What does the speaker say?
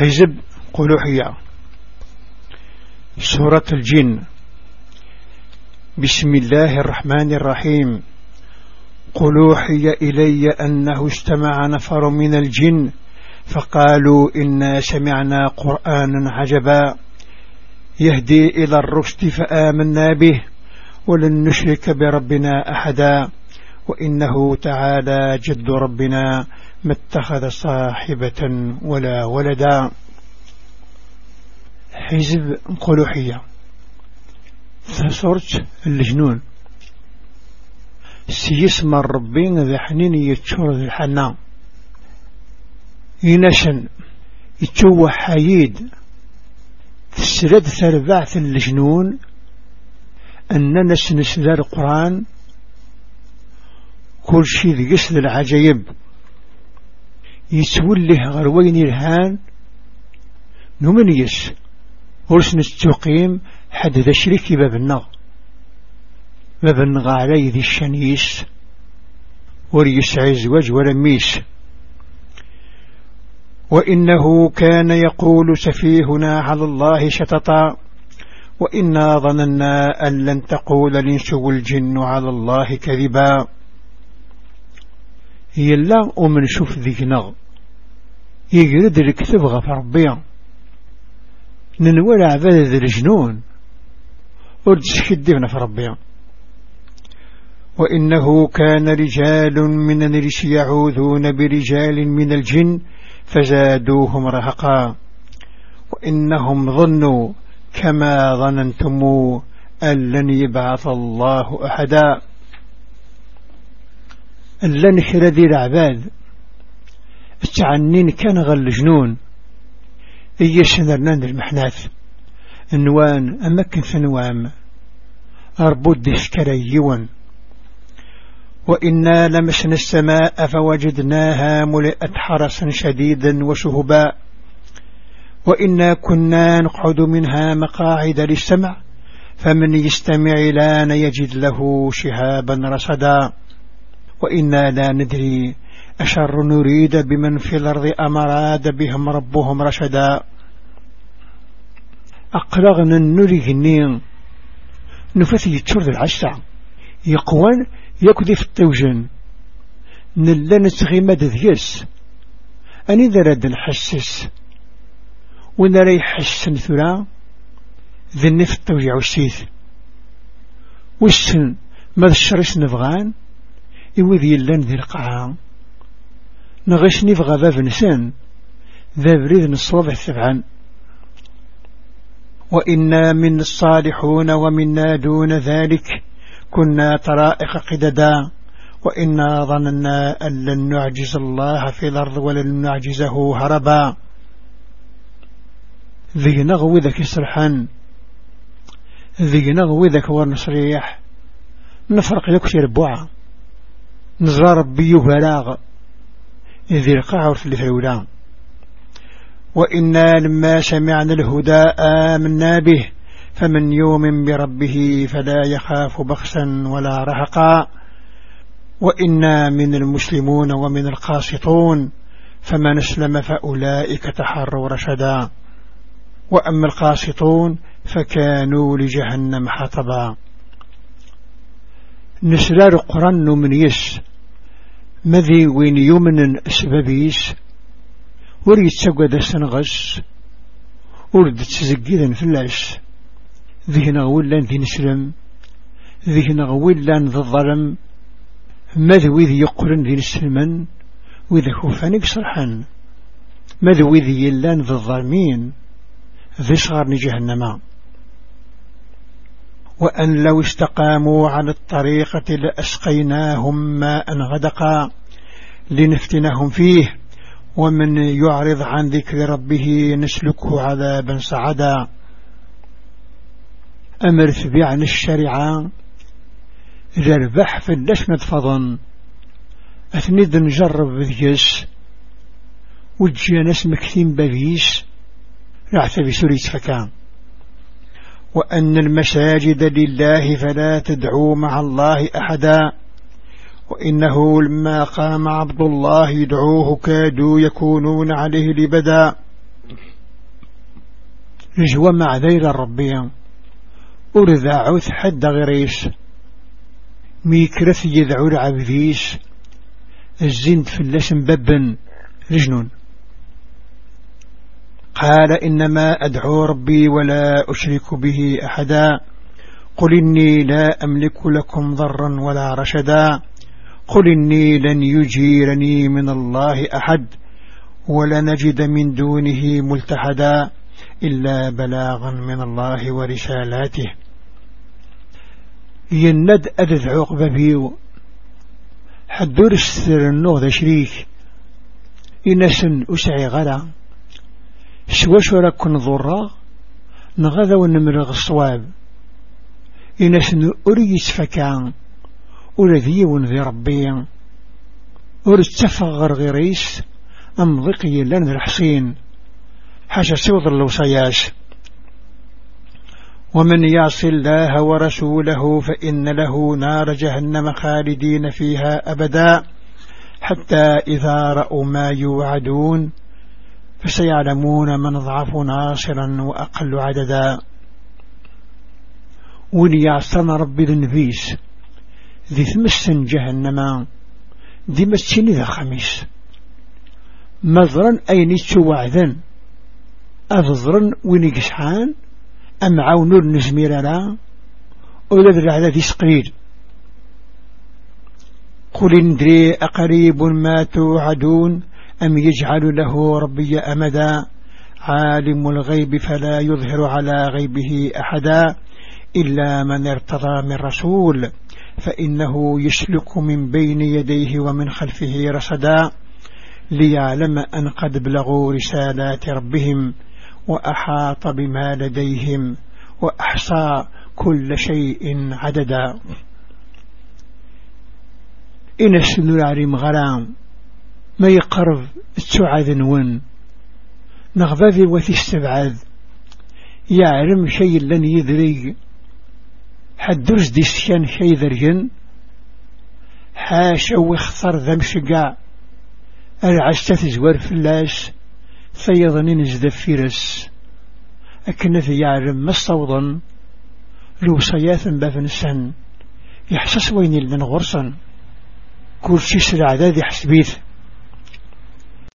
حزب قلوحية. سورة الجن. بسم الله الرحمن الرحيم. قلوحي إلي أنه استمع نفر من الجن فقالوا إنا سمعنا قرآنا عجبا. يهدي إلى الرشد فآمنا به ولن نشرك بربنا أحدا وإنه تعالى جد ربنا. ما اتخذ صاحبة ولا ولدا. حزب قلوحية. ثسرت الجنون. سيسمى الربين ذا حنين يتشور ذي الحنان ينشن يتشوى حييد. تسرد ثربعث الجنون. أننا سنسل القرآن. كل شيء ذي العجيب. يتوله غروين الهان نمنيس ورس نستقيم حد ذا شريك باب النغ باب النغ علي ذي الشنيس وريسعي الزواج ورميس وإنه كان يقول سفيهنا على الله شتطا. وإنا ظننا أن لن تقول الإنس والجن على الله كذبا. يلا ومن شوف ذيك نغ. يقرد الكتب غف ربيا ننوال عباد ذي الجنون ورد شكدبنا في ربيا وإنه كان رجال من الرش يعوذون برجال من الجن فزادوهم رهقا. وإنهم ظنوا كما ظننتم أن لن يبعث الله أحدا. أن لن ذي العباد التعنين كان غل جنون. إيش نرنان المحناث النوان أمكن ثنوام أربود دشكريون وإنا لمسنا السماء فوجدناها ملئت حرسا شديدا وشهبا. وإنا كنا نقعد منها مقاعد للسمع فمن يستمع لأن يجد له شهابا رصدا. وإنا لا ندري أشر نريد بمن في الأرض أمراد بهم ربهم رشدا. أقرغنا النري النين نفثي تشرد العشع يقوان يكذي في التوجن. نلا نتغي مدى ذيس أني ذا نحسس وين راه يحسن ثرا ذني في التوجع والسيث. والسن ما الشرس نفغان إوذي يلان ذي القاعة نغش نفغى باب نسان. ذا بريد نصوب الثبعان وإنا من الصالحون ومنا دون ذلك. كنا طرائق قددا. وإنا ظننا أن لن نعجز الله في الأرض ولن نعجزه هربا. ذي نغوي ذاك سرحان. ذي نغوي ذاك ورنصريح نفرق يكثر بوعة نزرى ربي بلاغ. ذي القاع في الفلولان وإنا لما سمعنا الهدى آمنا به فمن يؤمن بربه فلا يخاف بخسا ولا رهقا. وإنا من المسلمون ومن القاسطون فمن أسلم فأولئك تحروا رشدا. وأما القاسطون فكانوا لجهنم حطبا. نسلار قرن من يس مذي وين يمن أسبابيس وريد سقود السنغس ورد تزقيدا في العش ذهنا غولان ذي نسلم ذهنا غولان ذي الظلم ماذا وذي يقرن ذي نسلمن وذي خوفانك صرحا ماذا وذي يلان ذي الظالمين ذي صغار جهنم وأن لو استقاموا على الطريقة لأسقيناهم ماء غدقا لنفتنهم فيه ومن يعرض عن ذكر ربه نسلكه عذابا صعدا أمر عن الشريعة. جربح في اللسنة فضن. أثنيد نجرب بذيس. وجينا اسمكتين بذيس. رعت بسوري فكان وأن المساجد لله فلا تدعوا مع الله أحدا وإنه لما قام عبد الله يدعوه كادوا يكونون عليه لبدا. رجوة مع ذيل الربية ورذا عوث حد غريس ميكرث يدعو العبديس. الزند في اللسم ببن. رجنون قال إنما أدعو ربي ولا أشرك به أحدا. قل إني لا أملك لكم ضرا ولا رشدا. قل إني لن يجيرني من الله أحد ولنجد من دونه ملتحدا إلا بلاغا من الله ورسالاته. يند أدد عقب بيو. حدور السر النوض شريك. إنسن أسعي غلا سواش كن ضرا نغذا ونمرغ الصواب. إنسن أريس فكان ولذي ذي ربي. ورتفغر غريس أم ضقي لن الحسين حاشا سوض اللوصياش ومن يعص الله ورسوله فإن له نار جهنم خالدين فيها أبدا حتى إذا رأوا ما يوعدون فسيعلمون من ضعف ناصرا وأقل عددا. وليعصن ربي النبيس ذي ثمس جهنم ذي مسيني ذا خميس. مظرا أين توعدا أفضرا وين قشحان أم عونور نزمير لا أولا ذي ذي سقرير قل اندري أقريب ما توعدون أم يجعل له ربي أمدا؟ عالم الغيب فلا يظهر على غيبه أحدا إلا من ارتضى من رسول فإنه يسلك من بين يديه ومن خلفه رصدا ليعلم أن قد بلغوا رسالات ربهم وأحاط بما لديهم وأحصى كل شيء عددا. إن السنور عريم غرام. ما يقرب السعاد نون. نغبابي وثي استبعاد. يعلم شيء لن يدري. حدرز ديسكان شيء ذرين حاشا ويختار ذم شقاع العشتة زوار فلاس. ثيضني نزدف فيرس. أكن في يعلم مستوضا لو صياثا بافن السن يحسس وين لن غرسا كل شي سرع ذا